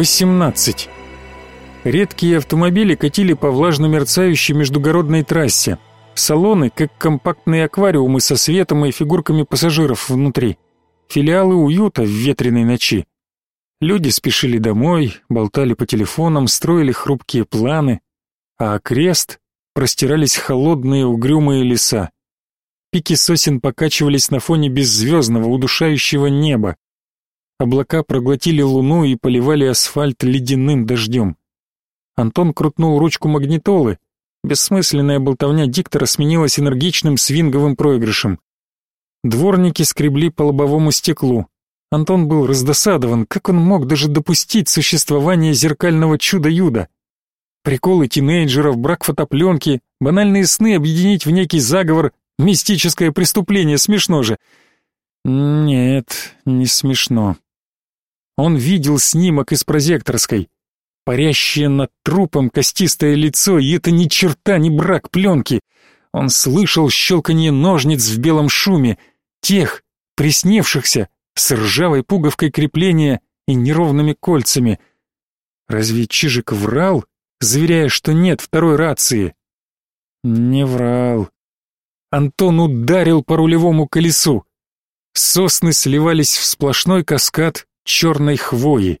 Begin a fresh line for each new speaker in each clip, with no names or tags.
18. Редкие автомобили катили по влажно мерцающей междугородной трассе. Салоны, как компактные аквариумы со светом и фигурками пассажиров внутри. Филиалы уюта в ветреной ночи. Люди спешили домой, болтали по телефонам, строили хрупкие планы, а окрест простирались холодные угрюмые леса. Пики сосен покачивались на фоне беззвездного, удушающего неба. Облака проглотили луну и поливали асфальт ледяным дождем. Антон крутнул ручку магнитолы. Бессмысленная болтовня диктора сменилась энергичным свинговым проигрышем. Дворники скребли по лобовому стеклу. Антон был раздосадован, как он мог даже допустить существование зеркального чуда-юда. Приколы тинейджеров, брак фотопленки, банальные сны объединить в некий заговор, мистическое преступление, смешно же. Нет, не смешно. Он видел снимок из прозекторской. Парящее над трупом костистое лицо, и это ни черта не брак пленки. Он слышал щелканье ножниц в белом шуме, тех, присневшихся, с ржавой пуговкой крепления и неровными кольцами. Разве Чижик врал, заверяя, что нет второй рации? Не врал. Антон ударил по рулевому колесу. Сосны сливались в сплошной каскад черной хвои.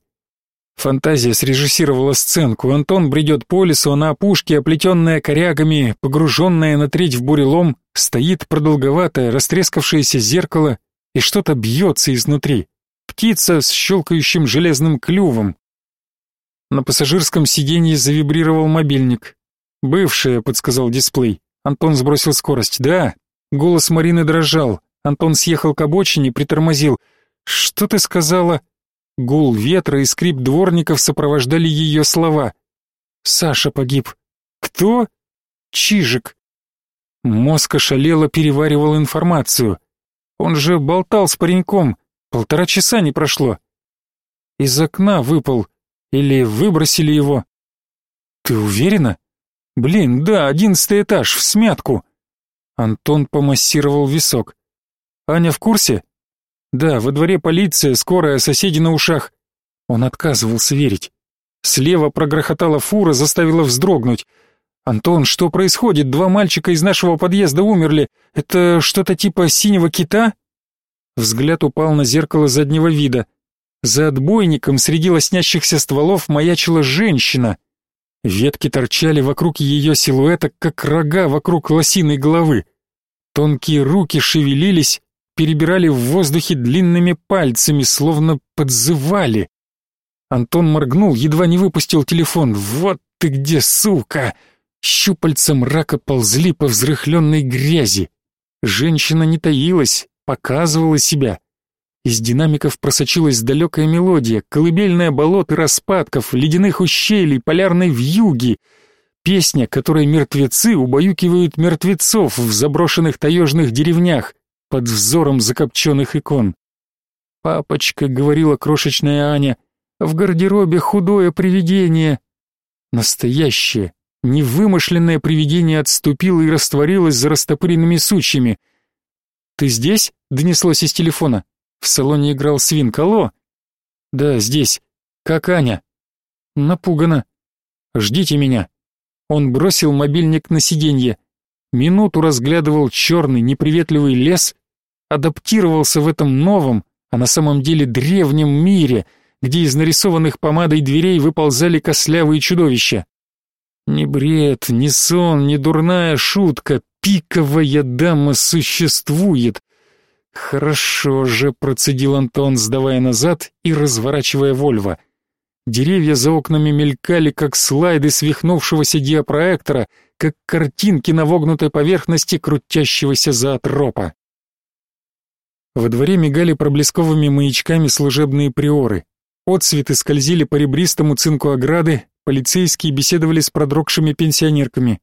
Фантазия срежиссировала сценку. Антон бредет по лесу, а на опушке, оплетенная корягами, погруженная на треть в бурелом, стоит продолговатое, растрескавшееся зеркало, и что-то бьется изнутри. Птица с щелкающим железным клювом. На пассажирском сиденье завибрировал мобильник. «Бывшая», — подсказал дисплей. Антон сбросил скорость. «Да». Голос Марины дрожал. Антон съехал к обочине, притормозил. «Что ты сказала?» Гул ветра и скрип дворников сопровождали ее слова. «Саша погиб». «Кто?» «Чижик». Мозг ошалело переваривал информацию. Он же болтал с пареньком. Полтора часа не прошло. Из окна выпал. Или выбросили его. Ты уверена? Блин, да, одиннадцатый этаж, в смятку. Антон помассировал висок. Аня в курсе? Да, во дворе полиция, скорая, соседи на ушах. Он отказывался верить. Слева прогрохотала фура, заставила вздрогнуть. «Антон, что происходит? Два мальчика из нашего подъезда умерли. Это что-то типа синего кита?» Взгляд упал на зеркало заднего вида. За отбойником среди лоснящихся стволов маячила женщина. Ветки торчали вокруг ее силуэта, как рога вокруг лосиной головы. Тонкие руки шевелились, перебирали в воздухе длинными пальцами, словно подзывали. Антон моргнул, едва не выпустил телефон. «Вот ты где, сука!» Щупальца мрака ползли по взрыхленной грязи. Женщина не таилась, показывала себя. Из динамиков просочилась далекая мелодия, колыбельная болот и распадков, ледяных ущелий, полярной вьюги. Песня, которой мертвецы убаюкивают мертвецов в заброшенных таежных деревнях под взором закопченных икон. «Папочка», — говорила крошечная Аня, — «в гардеробе худое привидение». Настоящее, невымышленное привидение отступило и растворилось за растопыренными сучьями. «Ты здесь?» — донеслось из телефона. В салоне играл свин. Алло? «Да, здесь. Как Аня?» «Напугана. Ждите меня». Он бросил мобильник на сиденье. Минуту разглядывал черный неприветливый лес, адаптировался в этом новом, а на самом деле древнем мире, где из нарисованных помадой дверей выползали кослявые чудовища. Ни бред, ни сон, ни дурная шутка, пиковая дама существует. Хорошо же, процедил Антон, сдавая назад и разворачивая Вольво. Деревья за окнами мелькали, как слайды свихнувшегося диапроектора, как картинки на вогнутой поверхности крутящегося зоотропа. Во дворе мигали проблесковыми маячками служебные приоры. Отцветы скользили по ребристому цинку ограды, полицейские беседовали с продрогшими пенсионерками.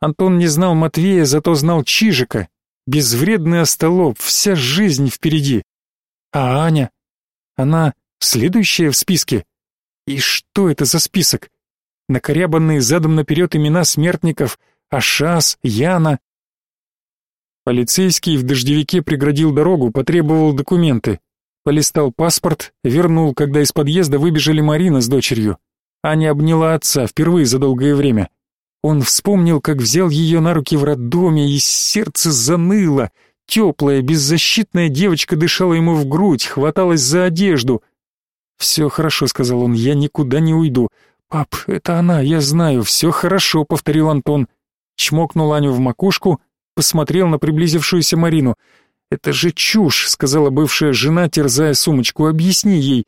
Антон не знал Матвея, зато знал Чижика. Безвредный остолоп, вся жизнь впереди. А Аня? Она следующая в списке? И что это за список? Накорябанные задом наперед имена смертников Ашас, Яна, Полицейский в дождевике преградил дорогу, потребовал документы. Полистал паспорт, вернул, когда из подъезда выбежали Марина с дочерью. Аня обняла отца впервые за долгое время. Он вспомнил, как взял ее на руки в роддоме, и сердце заныло. Теплая, беззащитная девочка дышала ему в грудь, хваталась за одежду. «Все хорошо», — сказал он, — «я никуда не уйду». «Пап, это она, я знаю, все хорошо», — повторил Антон. Чмокнул Аню в макушку, посмотрел на приблизившуюся Марину. «Это же чушь», — сказала бывшая жена, терзая сумочку, — «объясни ей».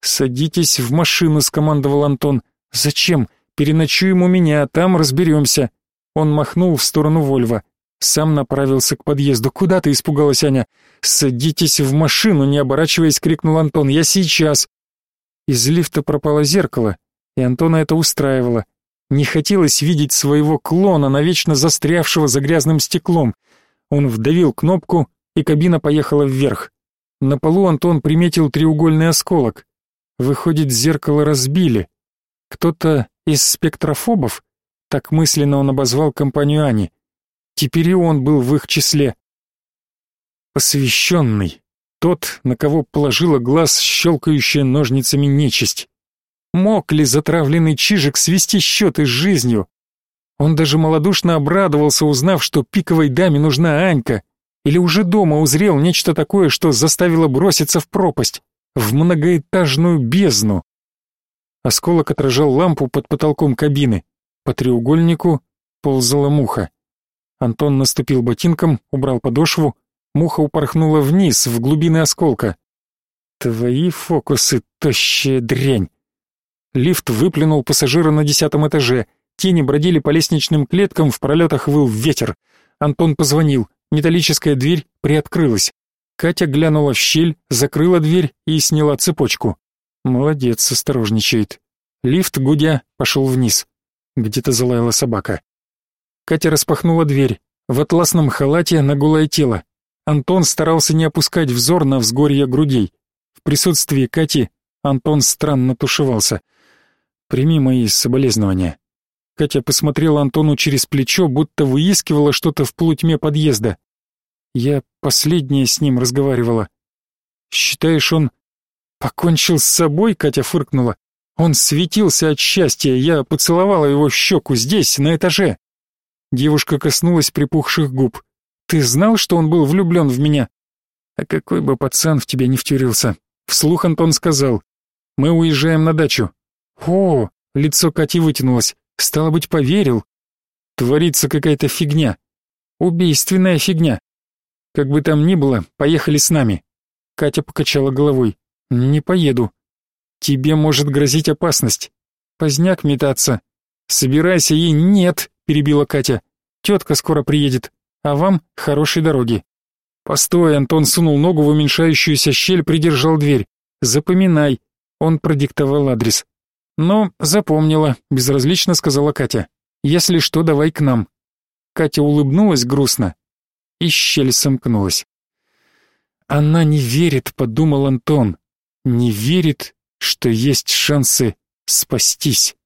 «Садитесь в машину», — скомандовал Антон. «Зачем? Переночуем у меня, там разберемся». Он махнул в сторону Вольва. Сам направился к подъезду. «Куда ты?» — испугалась Аня. «Садитесь в машину!» — не оборачиваясь, крикнул Антон. «Я сейчас!» Из лифта пропало зеркало, и Антона это устраивало. Не хотелось видеть своего клона, навечно застрявшего за грязным стеклом. Он вдавил кнопку, и кабина поехала вверх. На полу Антон приметил треугольный осколок. Выходит, зеркало разбили. Кто-то из спектрофобов, так мысленно он обозвал компанию Ани. Теперь и он был в их числе. Посвященный. Тот, на кого положила глаз щелкающая ножницами нечисть. Мог ли затравленный Чижик свести счеты с жизнью? Он даже малодушно обрадовался, узнав, что пиковой даме нужна Анька, или уже дома узрел нечто такое, что заставило броситься в пропасть, в многоэтажную бездну. Осколок отражал лампу под потолком кабины. По треугольнику ползала муха. Антон наступил ботинком, убрал подошву, муха упорхнула вниз, в глубины осколка. Твои фокусы, тощая дрянь. Лифт выплюнул пассажира на десятом этаже. Тени бродили по лестничным клеткам, в пролетах выл ветер. Антон позвонил. Металлическая дверь приоткрылась. Катя глянула в щель, закрыла дверь и сняла цепочку. Молодец, осторожничает. Лифт, гудя, пошел вниз. Где-то залаяла собака. Катя распахнула дверь. В атласном халате на голое тело. Антон старался не опускать взор на взгорье грудей. В присутствии Кати Антон странно тушевался. «Прими мои соболезнования». Катя посмотрела Антону через плечо, будто выискивала что-то в полутьме подъезда. Я последнее с ним разговаривала. «Считаешь, он покончил с собой?» — Катя фыркнула. «Он светился от счастья, я поцеловала его в щеку здесь, на этаже». Девушка коснулась припухших губ. «Ты знал, что он был влюблен в меня?» «А какой бы пацан в тебя не втюрился?» Вслух Антон сказал. «Мы уезжаем на дачу». «О!» — лицо Кати вытянулось. «Стало быть, поверил». «Творится какая-то фигня. Убийственная фигня. Как бы там ни было, поехали с нами». Катя покачала головой. «Не поеду. Тебе может грозить опасность. Поздняк метаться. Собирайся и нет!» перебила Катя. Тетка скоро приедет, а вам хорошей дороги. Постой, Антон сунул ногу в уменьшающуюся щель, придержал дверь. Запоминай. Он продиктовал адрес. Но запомнила, безразлично сказала Катя. Если что, давай к нам. Катя улыбнулась грустно, и щель сомкнулась. Она не верит, подумал Антон. Не верит, что есть шансы спастись.